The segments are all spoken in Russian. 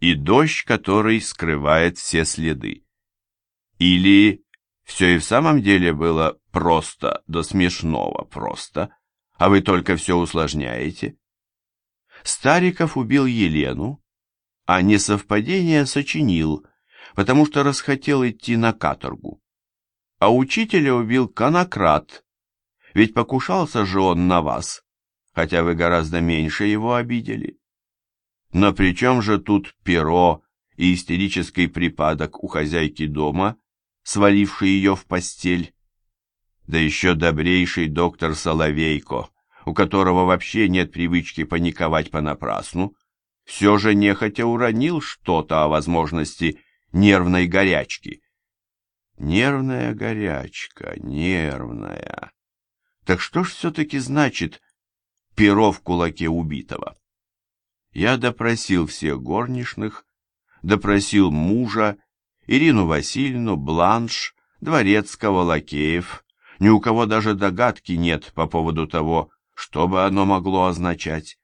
и дождь, который скрывает все следы. Или все и в самом деле было просто до смешного просто, а вы только все усложняете? Стариков убил Елену, а несовпадение сочинил, потому что расхотел идти на каторгу. А учителя убил конократ, ведь покушался же он на вас, хотя вы гораздо меньше его обидели. Но при чем же тут перо и истерический припадок у хозяйки дома, сваливший ее в постель? Да еще добрейший доктор Соловейко, у которого вообще нет привычки паниковать понапрасну, все же нехотя уронил что-то о возможности нервной горячки. Нервная горячка, нервная. Так что ж все-таки значит перо в кулаке убитого? Я допросил всех горничных, допросил мужа, Ирину Васильевну, Бланш, Дворецкого, Лакеев. Ни у кого даже догадки нет по поводу того, что бы оно могло означать.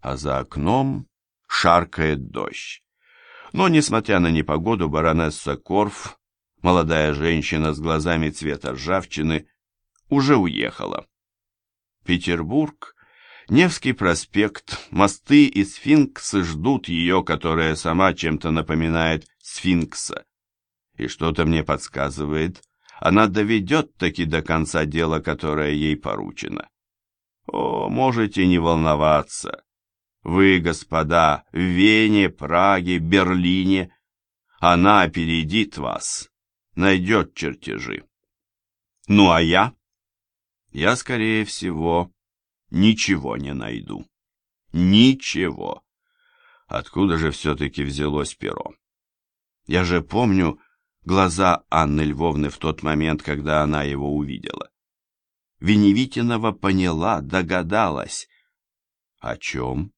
А за окном шаркает дождь. Но, несмотря на непогоду, баронесса Корф, молодая женщина с глазами цвета ржавчины, уже уехала. Петербург Невский проспект, мосты и сфинксы ждут ее, которая сама чем-то напоминает сфинкса. И что-то мне подсказывает, она доведет таки до конца дело, которое ей поручено. О, можете не волноваться. Вы, господа, в Вене, Праге, Берлине, она опередит вас, найдет чертежи. Ну а я? Я, скорее всего, ничего не найду. Ничего. Откуда же все-таки взялось перо? Я же помню глаза Анны Львовны в тот момент, когда она его увидела. Веневитинова поняла, догадалась. О чем?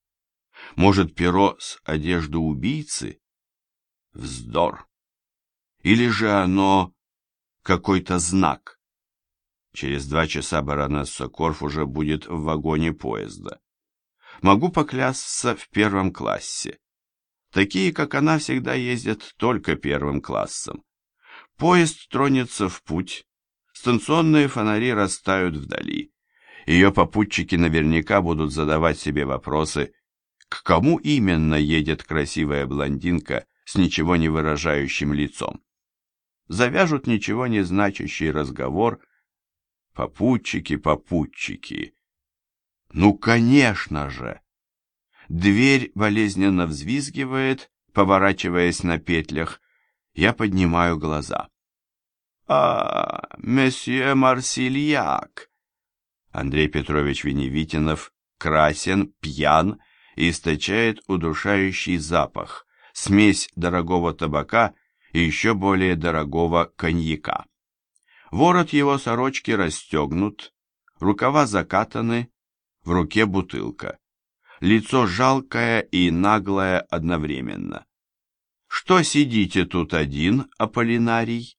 Может, перо с одежды убийцы? Вздор. Или же оно какой-то знак? Через два часа баронесса Корф уже будет в вагоне поезда. Могу поклясться в первом классе. Такие, как она, всегда ездят только первым классом. Поезд тронется в путь, станционные фонари растают вдали. Ее попутчики наверняка будут задавать себе вопросы, к кому именно едет красивая блондинка с ничего не выражающим лицом. Завяжут ничего не значащий разговор Попутчики, попутчики. Ну, конечно же. Дверь болезненно взвизгивает, поворачиваясь на петлях. Я поднимаю глаза. А, месье Марсильяк. Андрей Петрович Веневитинов красен, пьян и источает удушающий запах, смесь дорогого табака и еще более дорогого коньяка. Ворот его сорочки расстегнут, рукава закатаны, в руке бутылка. Лицо жалкое и наглое одновременно. Что сидите тут один, Аполлинарий?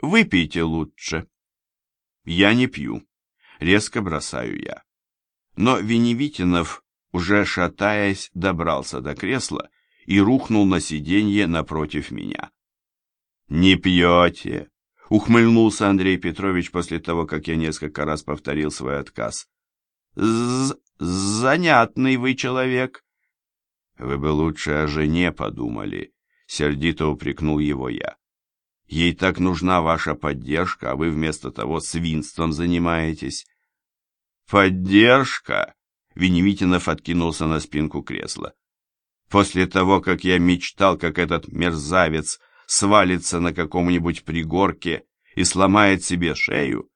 Выпейте лучше. Я не пью, резко бросаю я. Но Веневитинов, уже шатаясь, добрался до кресла и рухнул на сиденье напротив меня. «Не пьете?» Ухмыльнулся Андрей Петрович после того, как я несколько раз повторил свой отказ. З «Занятный вы человек». «Вы бы лучше о жене подумали», — сердито упрекнул его я. «Ей так нужна ваша поддержка, а вы вместо того свинством занимаетесь». «Поддержка?» — Веневитинов откинулся на спинку кресла. «После того, как я мечтал, как этот мерзавец свалится на каком-нибудь пригорке и сломает себе шею,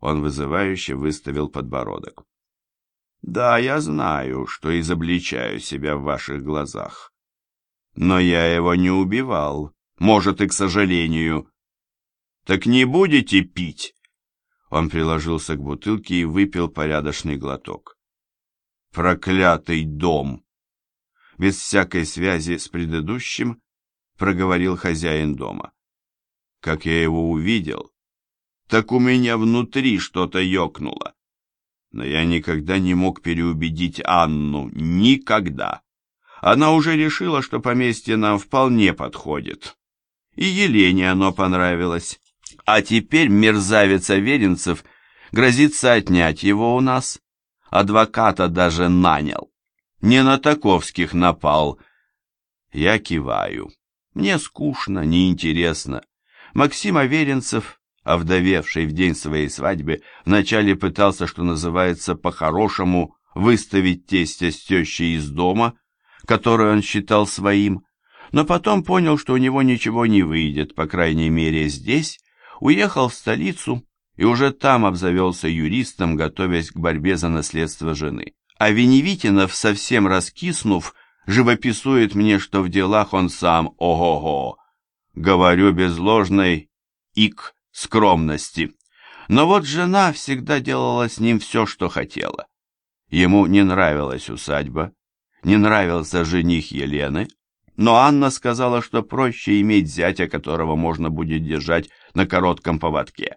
он вызывающе выставил подбородок. Да, я знаю, что изобличаю себя в ваших глазах. Но я его не убивал, может и к сожалению. Так не будете пить? Он приложился к бутылке и выпил порядочный глоток. Проклятый дом! Без всякой связи с предыдущим проговорил хозяин дома. Как я его увидел, так у меня внутри что-то ёкнуло. Но я никогда не мог переубедить Анну, никогда. Она уже решила, что поместье нам вполне подходит. И Елене оно понравилось. А теперь мерзавец Аверинцев грозится отнять его у нас. Адвоката даже нанял. Не на таковских напал. Я киваю. Мне скучно, неинтересно. Максим Аверинцев, овдовевший в день своей свадьбы, вначале пытался, что называется, по-хорошему выставить тестя с тещей из дома, который он считал своим, но потом понял, что у него ничего не выйдет, по крайней мере здесь, уехал в столицу и уже там обзавелся юристом, готовясь к борьбе за наследство жены. А Веневитинов, совсем раскиснув, живописует мне, что в делах он сам ого-го. Говорю без ложной ик скромности. Но вот жена всегда делала с ним все, что хотела. Ему не нравилась усадьба, не нравился жених Елены, но Анна сказала, что проще иметь зятя, которого можно будет держать на коротком поводке.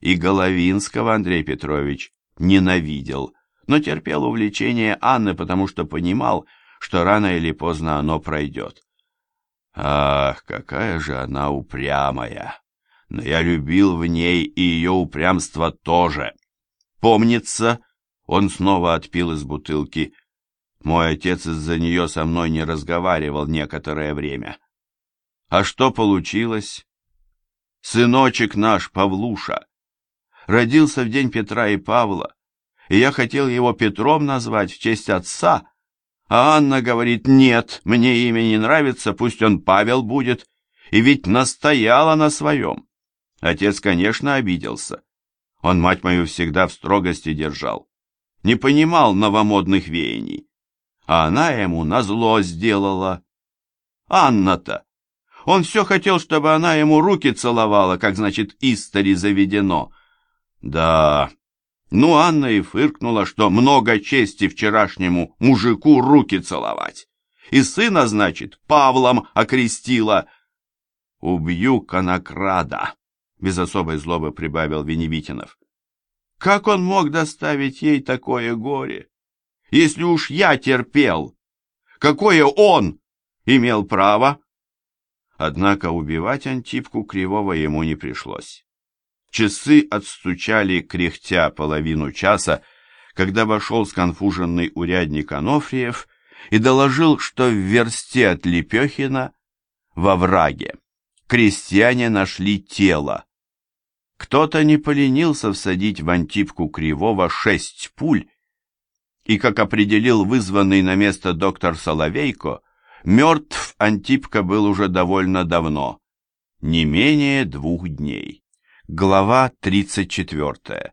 И Головинского Андрей Петрович ненавидел, но терпел увлечение Анны, потому что понимал, что рано или поздно оно пройдет. Ах, какая же она упрямая! Но я любил в ней и ее упрямство тоже. Помнится, он снова отпил из бутылки. Мой отец из-за нее со мной не разговаривал некоторое время. А что получилось? Сыночек наш, Павлуша, родился в день Петра и Павла, и я хотел его Петром назвать в честь отца, а Анна говорит, нет, мне имя не нравится, пусть он Павел будет, и ведь настояла на своем. Отец, конечно, обиделся. Он мать мою всегда в строгости держал. Не понимал новомодных веяний. А она ему назло сделала. Анна-то. Он все хотел, чтобы она ему руки целовала, как, значит, истори заведено. Да, ну, Анна и фыркнула, что много чести вчерашнему мужику руки целовать. И сына, значит, Павлом окрестила. «Убью конокрада», — без особой злобы прибавил Веневитинов. «Как он мог доставить ей такое горе, если уж я терпел? Какое он имел право?» Однако убивать Антипку Кривого ему не пришлось. Часы отстучали, кряхтя половину часа, когда вошел сконфуженный урядник Анофриев и доложил, что в версте от Лепехина во враге крестьяне нашли тело. Кто-то не поленился всадить в Антипку Кривого шесть пуль, и, как определил вызванный на место доктор Соловейко, мертв Антипка был уже довольно давно, не менее двух дней. Глава 34.